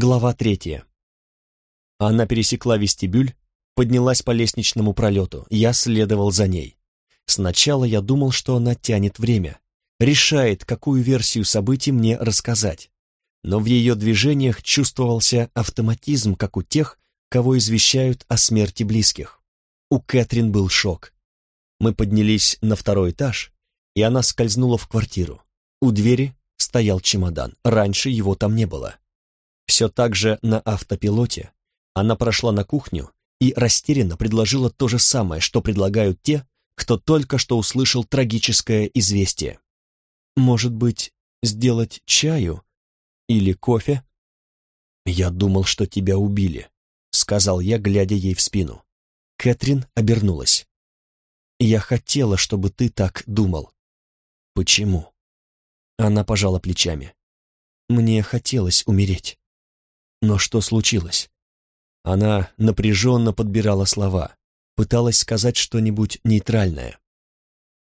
Глава третья. Она пересекла вестибюль, поднялась по лестничному пролету. Я следовал за ней. Сначала я думал, что она тянет время, решает, какую версию событий мне рассказать. Но в ее движениях чувствовался автоматизм, как у тех, кого извещают о смерти близких. У Кэтрин был шок. Мы поднялись на второй этаж, и она скользнула в квартиру. У двери стоял чемодан, раньше его там не было. Все так же на автопилоте она прошла на кухню и растерянно предложила то же самое, что предлагают те, кто только что услышал трагическое известие. «Может быть, сделать чаю? Или кофе?» «Я думал, что тебя убили», — сказал я, глядя ей в спину. Кэтрин обернулась. «Я хотела, чтобы ты так думал». «Почему?» Она пожала плечами. «Мне хотелось умереть». «Но что случилось?» Она напряженно подбирала слова, пыталась сказать что-нибудь нейтральное.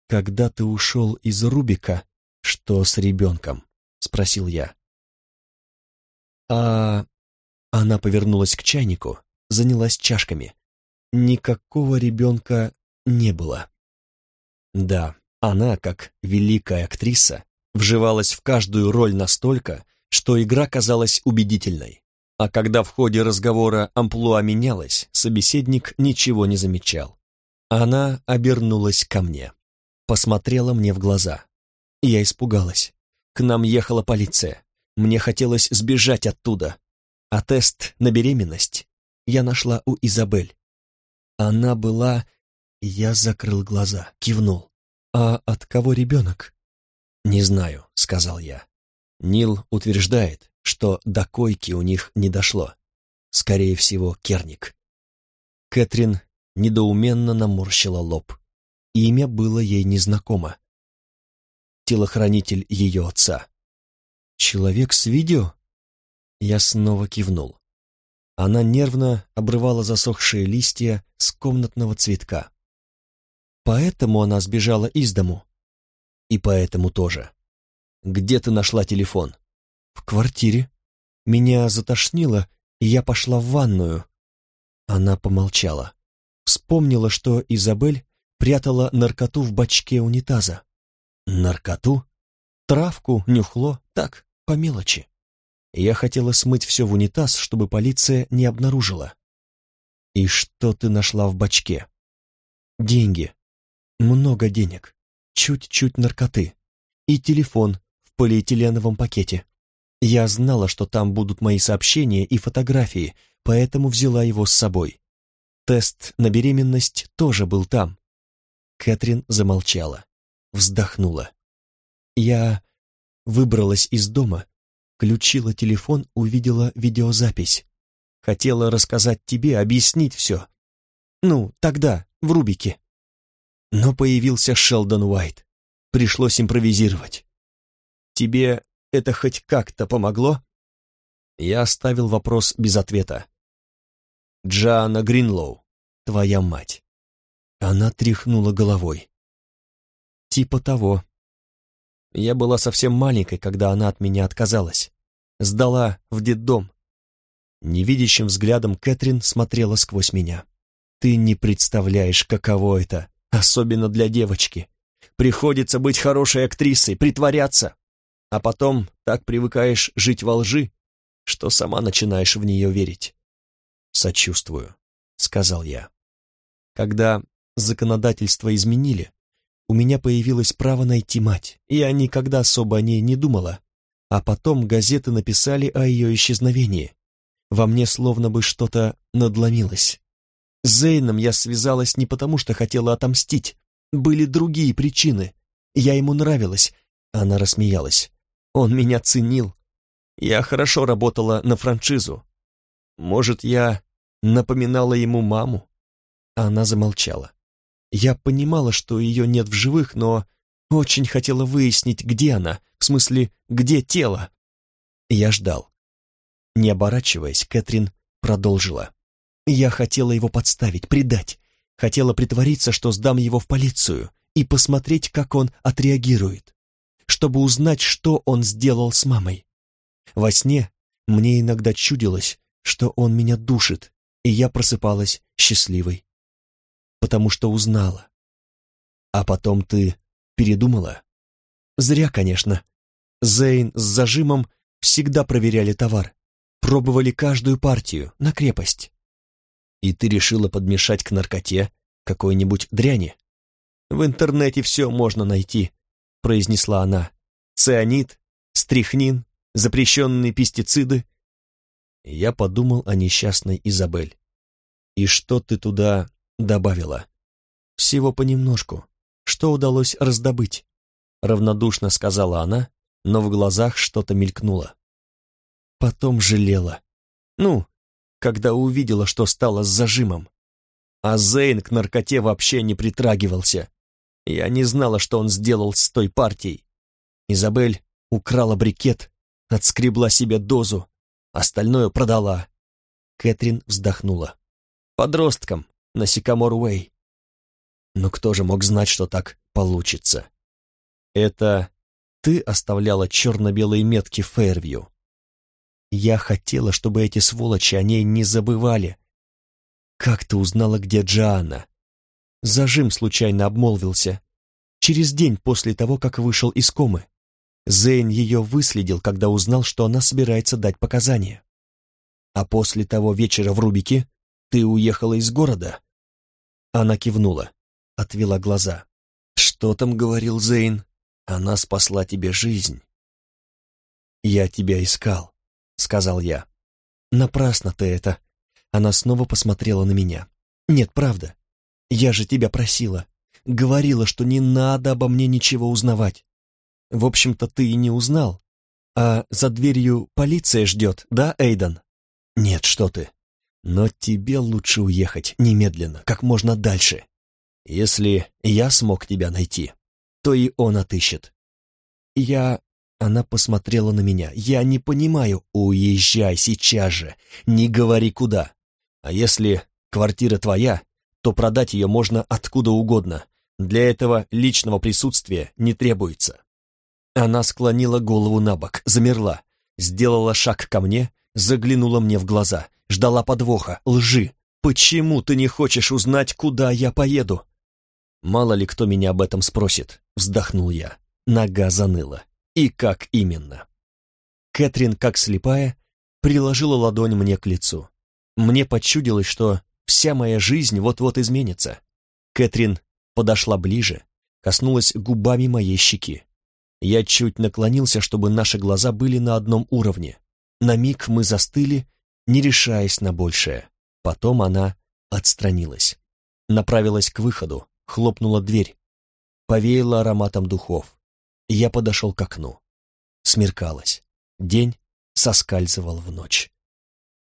«Когда ты ушел из Рубика, что с ребенком?» — спросил я. «А...» Она повернулась к чайнику, занялась чашками. Никакого ребенка не было. Да, она, как великая актриса, вживалась в каждую роль настолько, что игра казалась убедительной. А когда в ходе разговора амплуа менялась, собеседник ничего не замечал. Она обернулась ко мне, посмотрела мне в глаза. Я испугалась. К нам ехала полиция. Мне хотелось сбежать оттуда. А тест на беременность я нашла у Изабель. Она была... Я закрыл глаза, кивнул. «А от кого ребенок?» «Не знаю», — сказал я. Нил утверждает, что до койки у них не дошло. Скорее всего, Керник. Кэтрин недоуменно наморщила лоб. Имя было ей незнакомо. Телохранитель ее отца. «Человек с видео?» Я снова кивнул. Она нервно обрывала засохшие листья с комнатного цветка. Поэтому она сбежала из дому. И поэтому тоже. Где ты нашла телефон? В квартире. Меня затошнило, и я пошла в ванную. Она помолчала. Вспомнила, что Изабель прятала наркоту в бачке унитаза. Наркоту? Травку, нюхло, так, по мелочи. Я хотела смыть все в унитаз, чтобы полиция не обнаружила. И что ты нашла в бачке? Деньги. Много денег. Чуть-чуть наркоты. И телефон в полиэтиленовом пакете. Я знала, что там будут мои сообщения и фотографии, поэтому взяла его с собой. Тест на беременность тоже был там. Кэтрин замолчала, вздохнула. Я выбралась из дома, включила телефон, увидела видеозапись. Хотела рассказать тебе, объяснить все. Ну, тогда, в Рубике. Но появился Шелдон Уайт. Пришлось импровизировать. Тебе это хоть как-то помогло? Я оставил вопрос без ответа. Джоанна Гринлоу, твоя мать. Она тряхнула головой. Типа того. Я была совсем маленькой, когда она от меня отказалась. Сдала в детдом. Невидящим взглядом Кэтрин смотрела сквозь меня. Ты не представляешь, каково это, особенно для девочки. Приходится быть хорошей актрисой, притворяться. А потом так привыкаешь жить во лжи, что сама начинаешь в нее верить. «Сочувствую», — сказал я. Когда законодательство изменили, у меня появилось право найти мать. Я никогда особо о ней не думала. А потом газеты написали о ее исчезновении. Во мне словно бы что-то надломилось. С Зейном я связалась не потому, что хотела отомстить. Были другие причины. Я ему нравилась. Она рассмеялась. Он меня ценил. Я хорошо работала на франшизу. Может, я напоминала ему маму? Она замолчала. Я понимала, что ее нет в живых, но очень хотела выяснить, где она, в смысле, где тело. Я ждал. Не оборачиваясь, Кэтрин продолжила. Я хотела его подставить, предать. Хотела притвориться, что сдам его в полицию и посмотреть, как он отреагирует чтобы узнать, что он сделал с мамой. Во сне Мне иногда чудилось, что он меня душит, и я просыпалась счастливой. Потому что узнала. А потом ты передумала? Зря, конечно. Зейн с зажимом всегда проверяли товар, пробовали каждую партию на крепость. И ты решила подмешать к наркоте какой-нибудь дряни? В интернете все можно найти, произнесла она. Цианид, стрихнин, запрещенные пестициды. Я подумал о несчастной Изабель. И что ты туда добавила? Всего понемножку. Что удалось раздобыть? Равнодушно сказала она, но в глазах что-то мелькнуло. Потом жалела. Ну, когда увидела, что стало с зажимом. А Зейн к наркоте вообще не притрагивался. Я не знала, что он сделал с той партией. Изабель украла брикет, отскребла себе дозу, остальное продала. Кэтрин вздохнула. Подросткам на Сикамор Уэй. Но кто же мог знать, что так получится? Это ты оставляла черно-белые метки в Фейрвью. Я хотела, чтобы эти сволочи о ней не забывали. Как ты узнала, где Джоанна? Зажим случайно обмолвился. Через день после того, как вышел из комы. Зейн ее выследил, когда узнал, что она собирается дать показания. А после того вечера в Рубике ты уехала из города? Она кивнула, отвела глаза. Что там говорил Зейн? Она спасла тебе жизнь. Я тебя искал сказал я. «Напрасно ты это!» Она снова посмотрела на меня. «Нет, правда. Я же тебя просила. Говорила, что не надо обо мне ничего узнавать. В общем-то, ты и не узнал. А за дверью полиция ждет, да, Эйден?» «Нет, что ты. Но тебе лучше уехать немедленно, как можно дальше. Если я смог тебя найти, то и он отыщет. Я она посмотрела на меня. «Я не понимаю. Уезжай сейчас же. Не говори куда. А если квартира твоя, то продать ее можно откуда угодно. Для этого личного присутствия не требуется». Она склонила голову на бок, замерла, сделала шаг ко мне, заглянула мне в глаза, ждала подвоха, лжи. «Почему ты не хочешь узнать, куда я поеду?» «Мало ли кто меня об этом спросит», — вздохнул я. Нога заныла и как именно. Кэтрин, как слепая, приложила ладонь мне к лицу. Мне почудилось, что вся моя жизнь вот-вот изменится. Кэтрин подошла ближе, коснулась губами моей щеки. Я чуть наклонился, чтобы наши глаза были на одном уровне. На миг мы застыли, не решаясь на большее. Потом она отстранилась. Направилась к выходу, хлопнула дверь. Повеяла ароматом духов. Я подошел к окну. Смеркалось. День соскальзывал в ночь.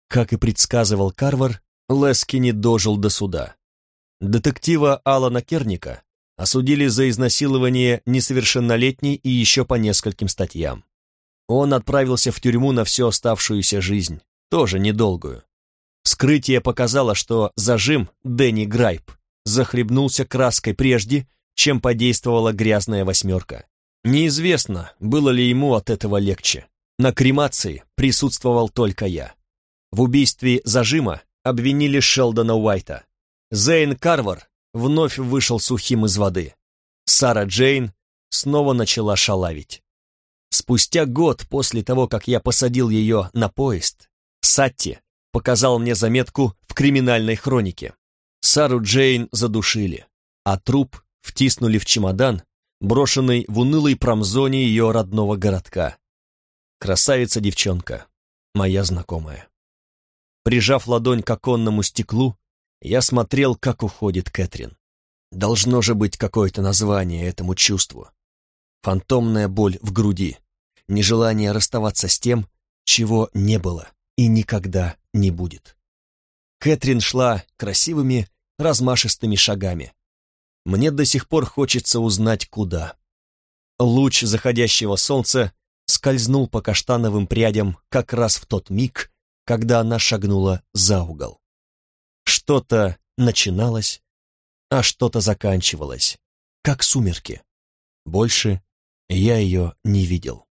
Как и предсказывал Карвар, Лески не дожил до суда. Детектива Алана Керника осудили за изнасилование несовершеннолетней и еще по нескольким статьям. Он отправился в тюрьму на всю оставшуюся жизнь, тоже недолгую. Вскрытие показало, что зажим Дэнни Грайп захлебнулся краской прежде, чем подействовала грязная восьмерка. Неизвестно, было ли ему от этого легче. На кремации присутствовал только я. В убийстве зажима обвинили Шелдона Уайта. Зейн Карвар вновь вышел сухим из воды. Сара Джейн снова начала шалавить. Спустя год после того, как я посадил ее на поезд, Сатти показал мне заметку в криминальной хронике. Сару Джейн задушили, а труп втиснули в чемодан брошенный в унылой промзоне ее родного городка. Красавица-девчонка, моя знакомая. Прижав ладонь к оконному стеклу, я смотрел, как уходит Кэтрин. Должно же быть какое-то название этому чувству. Фантомная боль в груди, нежелание расставаться с тем, чего не было и никогда не будет. Кэтрин шла красивыми, размашистыми шагами, мне до сих пор хочется узнать, куда. Луч заходящего солнца скользнул по каштановым прядям как раз в тот миг, когда она шагнула за угол. Что-то начиналось, а что-то заканчивалось, как сумерки. Больше я ее не видел.